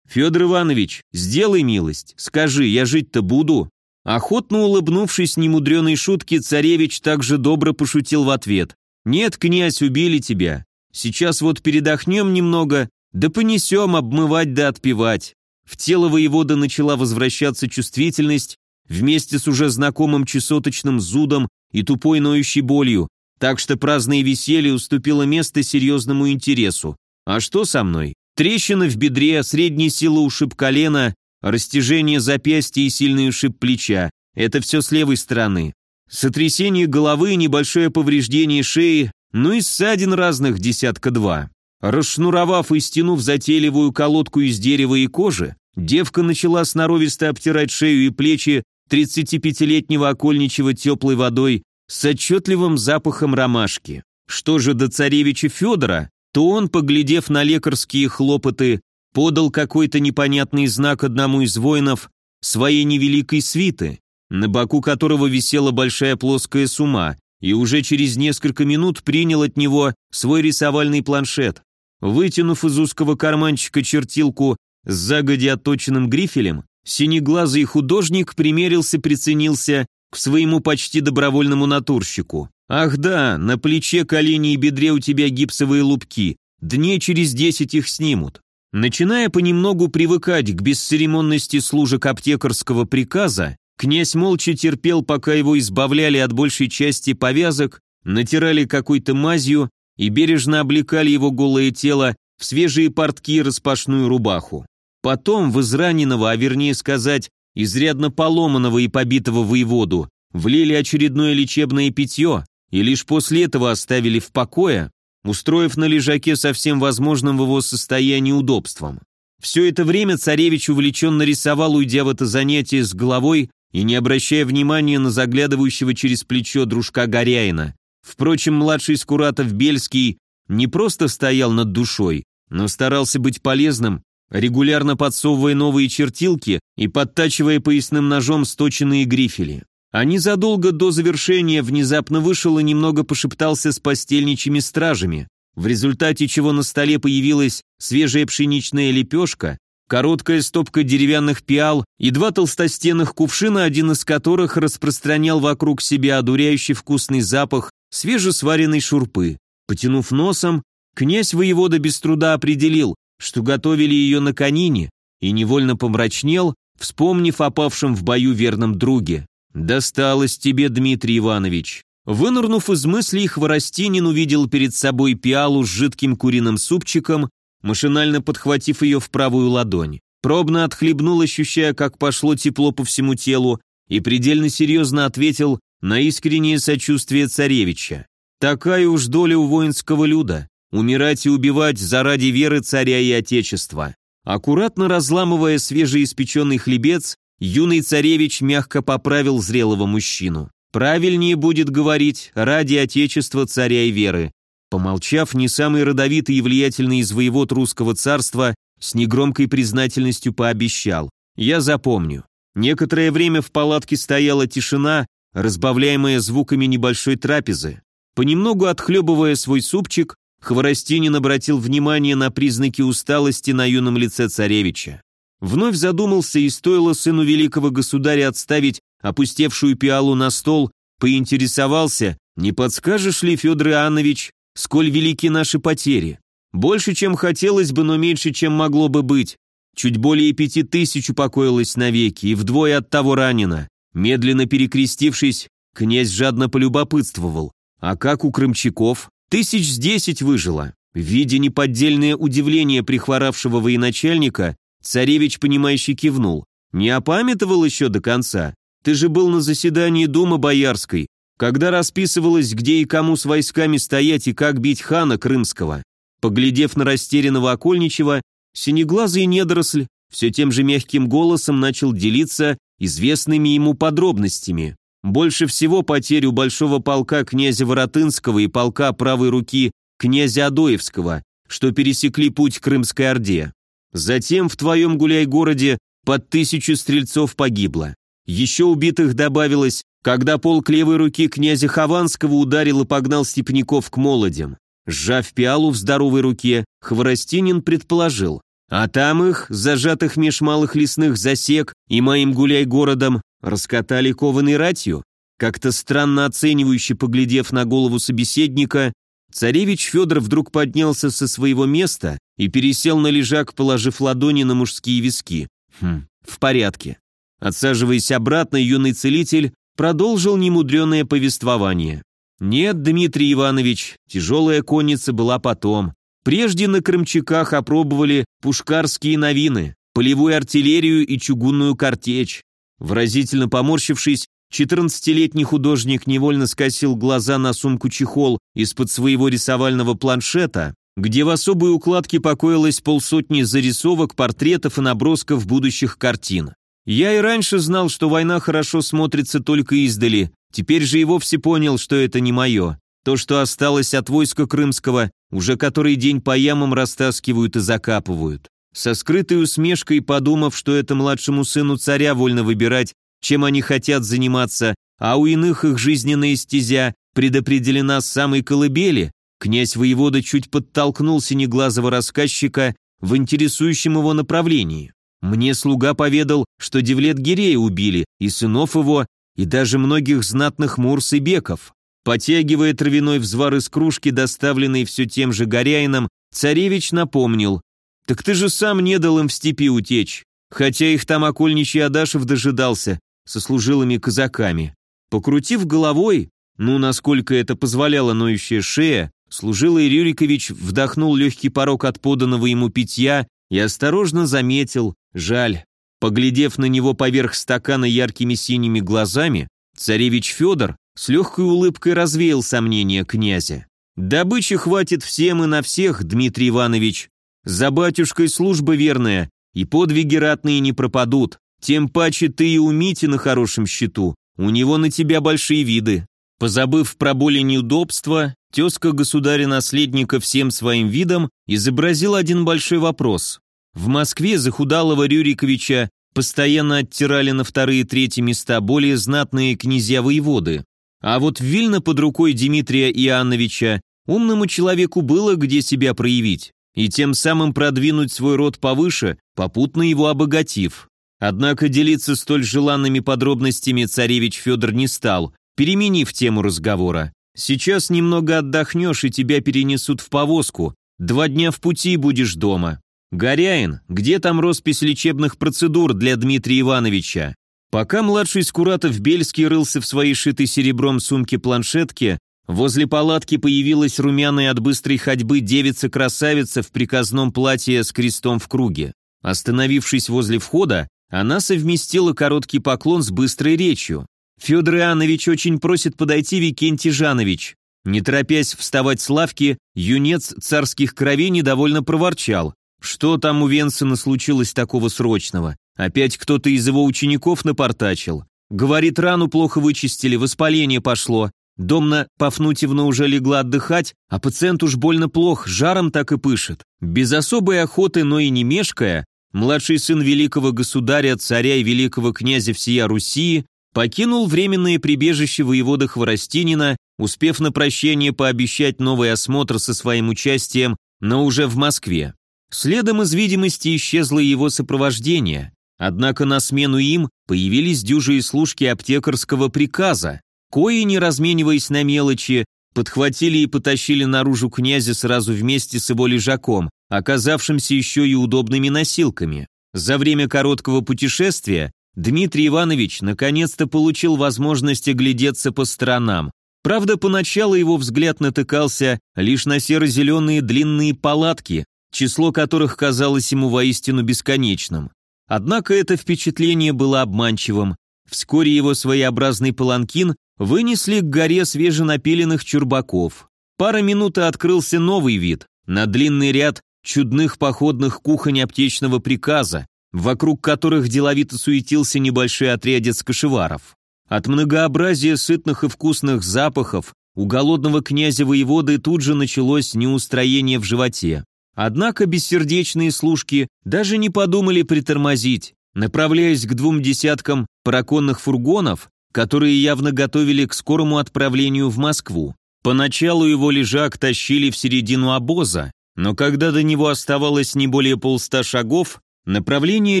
Speaker 1: Федор Иванович, сделай милость, скажи, я жить-то буду?» Охотно улыбнувшись немудреной шутке, царевич также добро пошутил в ответ. «Нет, князь, убили тебя. Сейчас вот передохнем немного, да понесем обмывать да отпевать». В тело воевода начала возвращаться чувствительность вместе с уже знакомым чесоточным зудом и тупой ноющей болью, так что праздное веселье уступило место серьезному интересу. А что со мной? Трещина в бедре, средняя сила ушиб колена, Растяжение запястья и сильный ушиб плеча. Это все с левой стороны. Сотрясение головы, небольшое повреждение шеи, ну и ссадин разных десятка два. Расшнуровав и стянув затейливую колодку из дерева и кожи, девка начала сноровисто обтирать шею и плечи 35-летнего окольничего теплой водой с отчетливым запахом ромашки. Что же до царевича Федора, то он, поглядев на лекарские хлопоты, подал какой-то непонятный знак одному из воинов своей невеликой свиты, на боку которого висела большая плоская сума, и уже через несколько минут принял от него свой рисовальный планшет. Вытянув из узкого карманчика чертилку с загодя отточенным грифелем, синеглазый художник примерился, приценился к своему почти добровольному натурщику. «Ах да, на плече, колене и бедре у тебя гипсовые лупки, дней через десять их снимут. Начиная понемногу привыкать к бесцеремонности служек аптекарского приказа, князь молча терпел, пока его избавляли от большей части повязок, натирали какой-то мазью и бережно облекали его голое тело в свежие портки и распашную рубаху. Потом в израненного, а вернее сказать, изрядно поломанного и побитого воеводу, влили очередное лечебное питье и лишь после этого оставили в покое, устроив на лежаке со всем возможным в его состоянии удобством. Все это время царевич увлеченно рисовал, уйдя в это занятие с головой и не обращая внимания на заглядывающего через плечо дружка Горяина. Впрочем, младший Скуратов Бельский не просто стоял над душой, но старался быть полезным, регулярно подсовывая новые чертилки и подтачивая поясным ножом сточенные грифели. А незадолго до завершения внезапно вышел и немного пошептался с постельничьими стражами, в результате чего на столе появилась свежая пшеничная лепешка, короткая стопка деревянных пиал и два толстостенных кувшина, один из которых распространял вокруг себя одуряющий вкусный запах свежесваренной шурпы. Потянув носом, князь воевода без труда определил, что готовили ее на конине, и невольно помрачнел, вспомнив о павшем в бою верном друге. «Досталось тебе, Дмитрий Иванович». Вынырнув из мыслей, Хворостинин увидел перед собой пиалу с жидким куриным супчиком, машинально подхватив ее в правую ладонь. Пробно отхлебнул, ощущая, как пошло тепло по всему телу, и предельно серьезно ответил на искреннее сочувствие царевича. Такая уж доля у воинского люда – умирать и убивать заради веры царя и отечества. Аккуратно разламывая свежеиспеченный хлебец, юный царевич мягко поправил зрелого мужчину. Правильнее будет говорить «ради отечества царя и веры». Помолчав, не самый родовитый и влиятельный из воевод русского царства с негромкой признательностью пообещал «Я запомню». Некоторое время в палатке стояла тишина, разбавляемая звуками небольшой трапезы. Понемногу отхлебывая свой супчик, Хворостинин обратил внимание на признаки усталости на юном лице царевича. Вновь задумался и стоило сыну великого государя отставить опустевшую пиалу на стол, поинтересовался, не подскажешь ли, Федор Иоаннович, сколь велики наши потери? Больше, чем хотелось бы, но меньше, чем могло бы быть. Чуть более пяти тысяч упокоилось навеки, и вдвое от того ранено. Медленно перекрестившись, князь жадно полюбопытствовал. А как у крымчаков? Тысяч с десять выжило. Видя неподдельное удивление прихворавшего военачальника, царевич, понимающе кивнул. Не опамятовал еще до конца. Ты же был на заседании Думы Боярской, когда расписывалось, где и кому с войсками стоять и как бить хана крымского. Поглядев на растерянного окольничего, синеглазый недоросль все тем же мягким голосом начал делиться известными ему подробностями. Больше всего потерь у большого полка князя Воротынского и полка правой руки князя Адоевского, что пересекли путь Крымской Орде. Затем в твоем гуляй-городе под тысячу стрельцов погибло. Еще убитых добавилось, когда полк левой руки князя Хованского ударил и погнал степняков к молодям. Сжав пиалу в здоровой руке, Хворостинин предположил, а там их, зажатых меж малых лесных засек и моим гуляй-городом, раскатали кованой ратью. Как-то странно оценивающе поглядев на голову собеседника, царевич Федор вдруг поднялся со своего места и пересел на лежак, положив ладони на мужские виски. Хм, в порядке. Отсаживаясь обратно, юный целитель продолжил немудреное повествование. Нет, Дмитрий Иванович, тяжелая конница была потом. Прежде на Крымчаках опробовали пушкарские новины, полевую артиллерию и чугунную картечь. Выразительно поморщившись, 14-летний художник невольно скосил глаза на сумку-чехол из-под своего рисовального планшета, где в особой укладке покоилось полсотни зарисовок, портретов и набросков будущих картин. Я и раньше знал, что война хорошо смотрится только издали, Теперь же и вовсе понял, что это не мое. То, что осталось от войска крымского, уже который день по ямам растаскивают и закапывают. Со скрытой усмешкой, подумав, что это младшему сыну царя вольно выбирать, чем они хотят заниматься, а у иных их жизненная стезя предопределена с самой колыбели, князь воевода чуть подтолкнул синеглазого рассказчика в интересующем его направлении. Мне слуга поведал, что Девлет Гирея убили, и сынов его, и даже многих знатных мурс и беков. Потягивая травяной взвар из кружки, доставленный все тем же Горяином, царевич напомнил, «Так ты же сам не дал им в степи утечь, хотя их там окольничий Адашев дожидался со служилыми казаками». Покрутив головой, ну, насколько это позволяла ноющая шея, служилый Рюрикович вдохнул легкий порог от поданного ему питья и осторожно заметил, жаль, Поглядев на него поверх стакана яркими синими глазами, царевич Федор с легкой улыбкой развеял сомнения князя. «Добычи хватит всем и на всех, Дмитрий Иванович. За батюшкой служба верная, и подвиги ратные не пропадут. Тем паче ты и у Мити на хорошем счету, у него на тебя большие виды». Позабыв про боли неудобства, тезка государя-наследника всем своим видом изобразил один большой вопрос. В Москве захудалого Рюриковича постоянно оттирали на вторые и третьи места более знатные князья-воеводы. А вот в Вильно под рукой Дмитрия Иоанновича умному человеку было где себя проявить и тем самым продвинуть свой род повыше, попутно его обогатив. Однако делиться столь желанными подробностями царевич Федор не стал, переменив тему разговора. «Сейчас немного отдохнешь, и тебя перенесут в повозку. Два дня в пути будешь дома. «Горяин, где там роспись лечебных процедур для Дмитрия Ивановича?» Пока младший Скуратов Бельский рылся в своей шитой серебром сумке-планшетке, возле палатки появилась румяная от быстрой ходьбы девица-красавица в приказном платье с крестом в круге. Остановившись возле входа, она совместила короткий поклон с быстрой речью. «Федор Иоаннович очень просит подойти Викентий Жанович». Не торопясь вставать с лавки, юнец царских кровей недовольно проворчал. Что там у Венсена случилось такого срочного? Опять кто-то из его учеников напортачил. Говорит, рану плохо вычистили, воспаление пошло. Домна Пафнутьевна уже легла отдыхать, а пациент уж больно плох, жаром так и пышет. Без особой охоты, но и не мешкая, младший сын великого государя, царя и великого князя всея Руси, покинул временное прибежище воевода Хворостинина, успев на прощение пообещать новый осмотр со своим участием, но уже в Москве. Следом из видимости исчезло его сопровождение, однако на смену им появились дюжи и служки аптекарского приказа, кои, не размениваясь на мелочи, подхватили и потащили наружу князя сразу вместе с его лежаком, оказавшимся еще и удобными носилками. За время короткого путешествия Дмитрий Иванович наконец-то получил возможность оглядеться по сторонам. Правда, поначалу его взгляд натыкался лишь на серо-зеленые длинные палатки, число которых казалось ему воистину бесконечным. Однако это впечатление было обманчивым. Вскоре его своеобразный паланкин вынесли к горе свеженапиленных чурбаков. Пара минут открылся новый вид, на длинный ряд чудных походных кухонь аптечного приказа, вокруг которых деловито суетился небольшой отрядец кошеваров. От многообразия сытных и вкусных запахов у голодного князя-воеводы тут же началось неустроение в животе. Однако бессердечные служки даже не подумали притормозить, направляясь к двум десяткам параконных фургонов, которые явно готовили к скорому отправлению в Москву. Поначалу его лежак тащили в середину обоза, но когда до него оставалось не более полста шагов, направление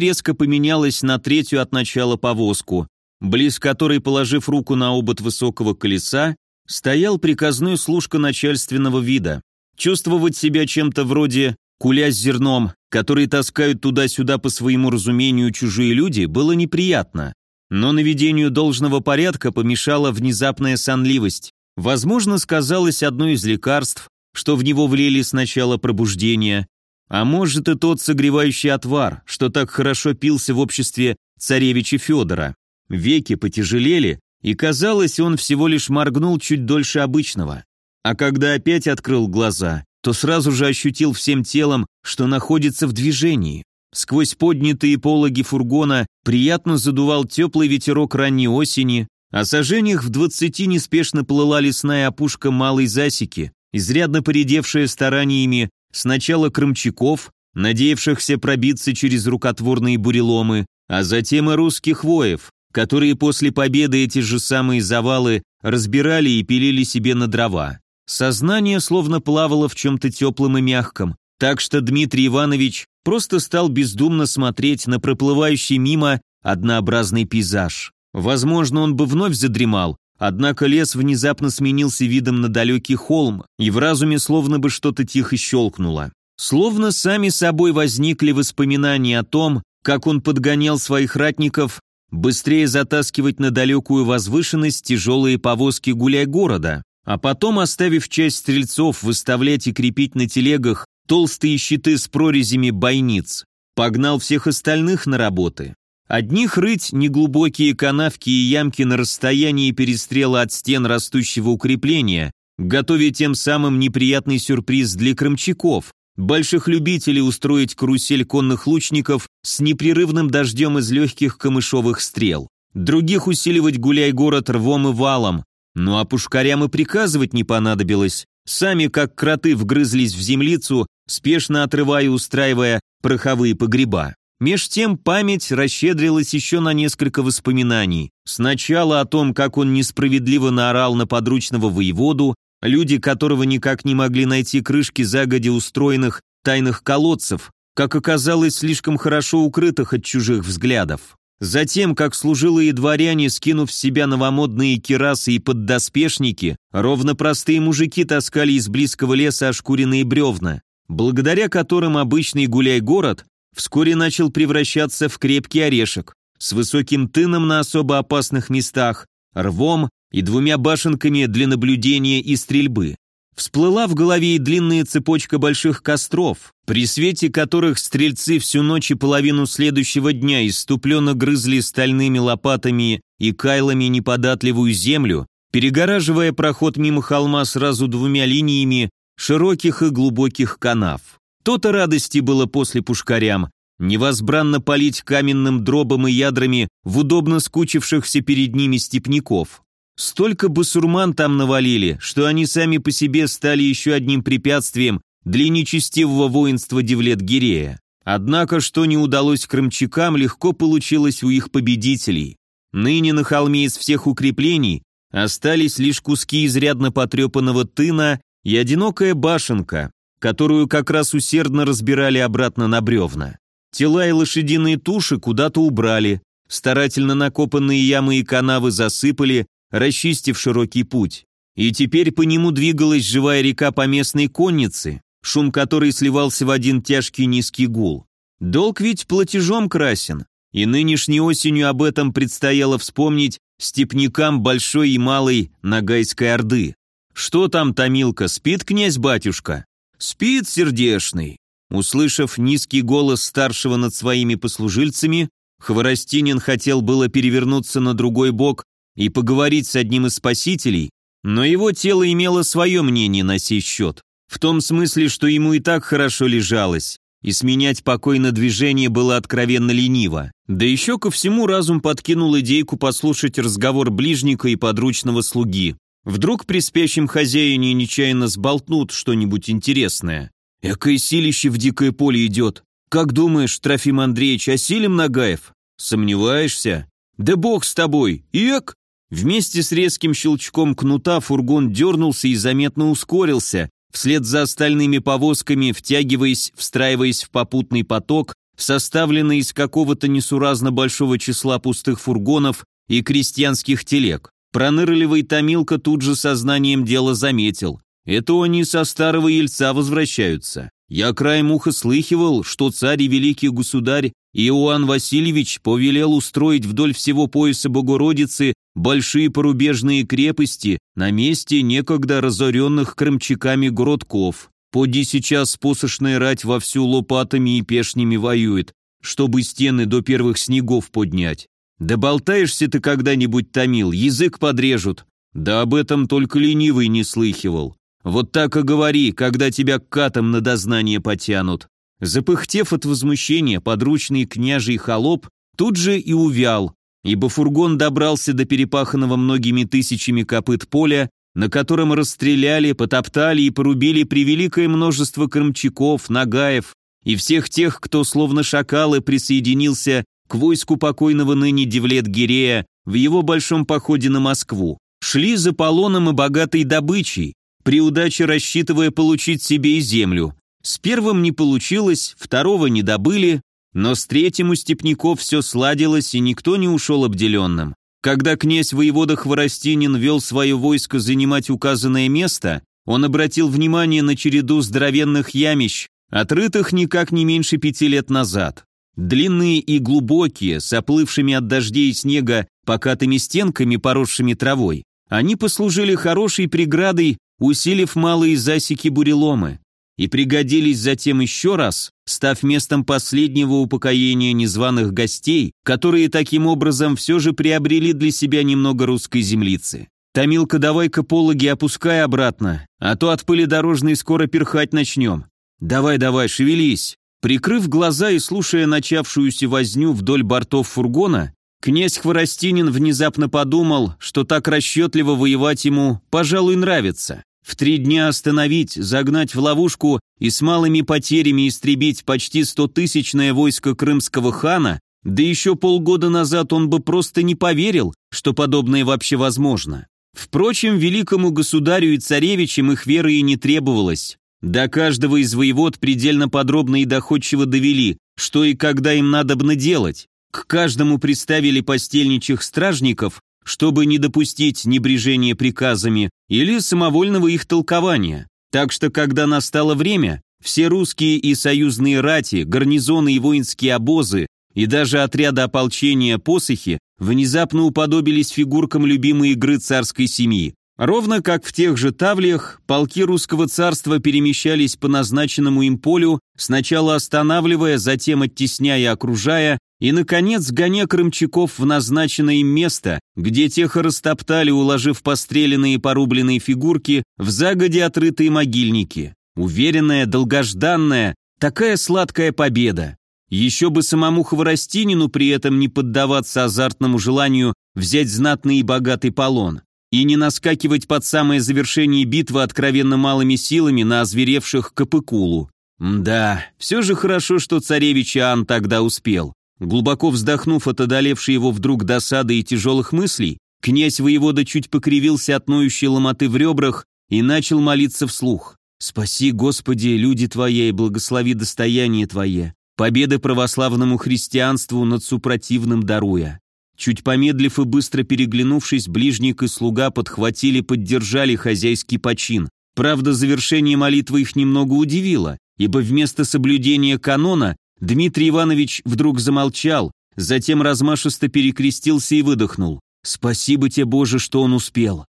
Speaker 1: резко поменялось на третью от начала повозку, близ которой, положив руку на обод высокого колеса, стоял приказной служка начальственного вида. Чувствовать себя чем-то вроде куля с зерном, который таскают туда-сюда по своему разумению чужие люди, было неприятно. Но наведению должного порядка помешала внезапная сонливость. Возможно, сказалось одно из лекарств, что в него влили с начала пробуждения, а может и тот согревающий отвар, что так хорошо пился в обществе царевича Федора. Веки потяжелели, и казалось, он всего лишь моргнул чуть дольше обычного. А когда опять открыл глаза, то сразу же ощутил всем телом, что находится в движении. Сквозь поднятые пологи фургона приятно задувал теплый ветерок ранней осени, а сожжениях в двадцати неспешно плыла лесная опушка малой засеки, изрядно поредевшая стараниями сначала крымчаков, надеявшихся пробиться через рукотворные буреломы, а затем и русских воев, которые после победы эти же самые завалы разбирали и пилили себе на дрова. Сознание словно плавало в чем-то теплом и мягком, так что Дмитрий Иванович просто стал бездумно смотреть на проплывающий мимо однообразный пейзаж. Возможно, он бы вновь задремал, однако лес внезапно сменился видом на далекий холм, и в разуме словно бы что-то тихо щелкнуло. Словно сами собой возникли воспоминания о том, как он подгонял своих ратников быстрее затаскивать на далекую возвышенность тяжелые повозки гуляй-города, а потом, оставив часть стрельцов выставлять и крепить на телегах толстые щиты с прорезями бойниц, погнал всех остальных на работы. Одних рыть неглубокие канавки и ямки на расстоянии перестрела от стен растущего укрепления, готовя тем самым неприятный сюрприз для крымчаков, больших любителей устроить карусель конных лучников с непрерывным дождем из легких камышовых стрел. Других усиливать гуляй-город рвом и валом, ну а пушкарям и приказывать не понадобилось. Сами, как кроты, вгрызлись в землицу, спешно отрывая и устраивая пороховые погреба. Меж тем память расщедрилась еще на несколько воспоминаний. Сначала о том, как он несправедливо наорал на подручного воеводу, люди которого никак не могли найти крышки загоди устроенных тайных колодцев, как оказалось, слишком хорошо укрытых от чужих взглядов. Затем, как служилые дворяне, скинув с себя новомодные кирасы и поддоспешники, ровно простые мужики таскали из близкого леса ошкуренные бревна. благодаря которым обычный гуляй-город вскоре начал превращаться в крепкий орешек с высоким тыном на особо опасных местах, рвом и двумя башенками для наблюдения и стрельбы. Всплыла в голове и длинная цепочка больших костров, при свете которых стрельцы всю ночь и половину следующего дня иступленно грызли стальными лопатами и кайлами неподатливую землю, перегораживая проход мимо холма сразу двумя линиями широких и глубоких канав. То-то радости было после пушкарям, невозбранно полить каменным дробом и ядрами в удобно скучившихся перед ними степняков. Столько басурман там навалили, что они сами по себе стали еще одним препятствием для нечестивого воинства Девлет-Гирея. Однако, что не удалось крымчакам, легко получилось у их победителей. Ныне на холме из всех укреплений остались лишь куски изрядно потрепанного тына и одинокая башенка, которую как раз усердно разбирали обратно на бревна. Тела и лошадиные туши куда-то убрали, старательно накопанные ямы и канавы засыпали, расчистив широкий путь. И теперь по нему двигалась живая река по местной коннице, шум которой сливался в один тяжкий низкий гул. Долг ведь платежом красен, и нынешней осенью об этом предстояло вспомнить степнякам Большой и Малой Нагайской Орды. «Что там, Томилка, спит князь-батюшка?» «Спит, сердешный». Услышав низкий голос старшего над своими послужильцами, Хворостинин хотел было перевернуться на другой бок и поговорить с одним из спасителей, но его тело имело свое мнение на сей счет, в том смысле, что ему и так хорошо лежалось, и сменять покой на движение было откровенно лениво. Да еще ко всему разум подкинул идейку послушать разговор ближника и подручного слуги. Вдруг при хозяине нечаянно сболтнут что-нибудь интересное. Экое силище в дикое поле идет. Как думаешь, Трофим Андреевич, осилим Нагаев? Сомневаешься? Да бог с тобой, эк! Вместе с резким щелчком кнута фургон дернулся и заметно ускорился, вслед за остальными повозками, втягиваясь, встраиваясь в попутный поток, составленный из какого-то несуразно большого числа пустых фургонов и крестьянских телег. Пронырливый Томилка тут же сознанием дела заметил. Это они со старого Ельца возвращаются. Я краем уха слыхивал, что царь и великий государь Иоанн Васильевич повелел устроить вдоль всего пояса Богородицы большие порубежные крепости на месте некогда разоренных крымчаками городков. Поди сейчас посошная рать вовсю лопатами и пешнями воюет, чтобы стены до первых снегов поднять. Да болтаешься ты когда-нибудь, Томил, язык подрежут. Да об этом только ленивый не слыхивал. Вот так и говори, когда тебя к катам на дознание потянут. Запыхтев от возмущения, подручный княжий холоп тут же и увял, ибо фургон добрался до перепаханного многими тысячами копыт поля, на котором расстреляли, потоптали и порубили превеликое множество крымчаков, нагаев и всех тех, кто словно шакалы присоединился к войску покойного ныне Девлет-Гирея в его большом походе на Москву. Шли за полоном и богатой добычей, при удаче рассчитывая получить себе и землю. С первым не получилось, второго не добыли, но с третьим у степняков все сладилось, и никто не ушел обделенным. Когда князь воевода Хворостинин вел свое войско занимать указанное место, он обратил внимание на череду здоровенных ямищ, отрытых никак не меньше пяти лет назад. Длинные и глубокие, с оплывшими от дождей и снега покатыми стенками, поросшими травой, они послужили хорошей преградой, усилив малые засеки буреломы и пригодились затем еще раз, став местом последнего упокоения незваных гостей, которые таким образом все же приобрели для себя немного русской землицы. «Томилка, давай-ка пологи опускай обратно, а то от пыли дорожной скоро перхать начнем. Давай-давай, шевелись». Прикрыв глаза и слушая начавшуюся возню вдоль бортов фургона, князь Хворостинин внезапно подумал, что так расчетливо воевать ему, пожалуй, нравится. В три дня остановить, загнать в ловушку и с малыми потерями истребить почти стотысячное войско крымского хана, да еще полгода назад он бы просто не поверил, что подобное вообще возможно. Впрочем, великому государю и царевичам их веры и не требовалось. До каждого из воевод предельно подробно и доходчиво довели, что и когда им надобно делать. К каждому представили постельничьих стражников, чтобы не допустить небрежения приказами или самовольного их толкования. Так что, когда настало время, Все русские и союзные рати, гарнизоны и воинские обозы, и даже отряды ополчения посохи внезапно уподобились фигуркам любимой игры царской семьи. Ровно как в тех же Тавлиях, полки русского царства перемещались по назначенному им полю, сначала останавливая, затем оттесняя окружая, и, наконец, гоня крымчаков в назначенное им место, где тех растоптали, уложив постреленные и порубленные фигурки в загоде отрытые могильники. Уверенная, долгожданная, такая сладкая победа. Еще бы самому Хворостинину при этом не поддаваться азартному желанию взять знатный и богатый полон и не наскакивать под самое завершение битвы откровенно малыми силами на озверевших Капыкулу. Да, все же хорошо, что царевич Иоанн тогда успел. Глубоко вздохнув от одолевшей его вдруг досады и тяжелых мыслей, князь воевода чуть покривился от ноющей ломоты в ребрах и начал молиться вслух. Спаси, Господи, люди Твои, и благослови достояние Твое, победы православному христианству над супротивным даруя. Чуть помедлив и быстро переглянувшись, ближник и слуга подхватили, поддержали хозяйский почин. Правда, завершение молитвы их немного удивило, ибо вместо соблюдения канона Дмитрий Иванович вдруг замолчал, затем размашисто перекрестился и выдохнул. «Спасибо тебе, Боже, что он успел».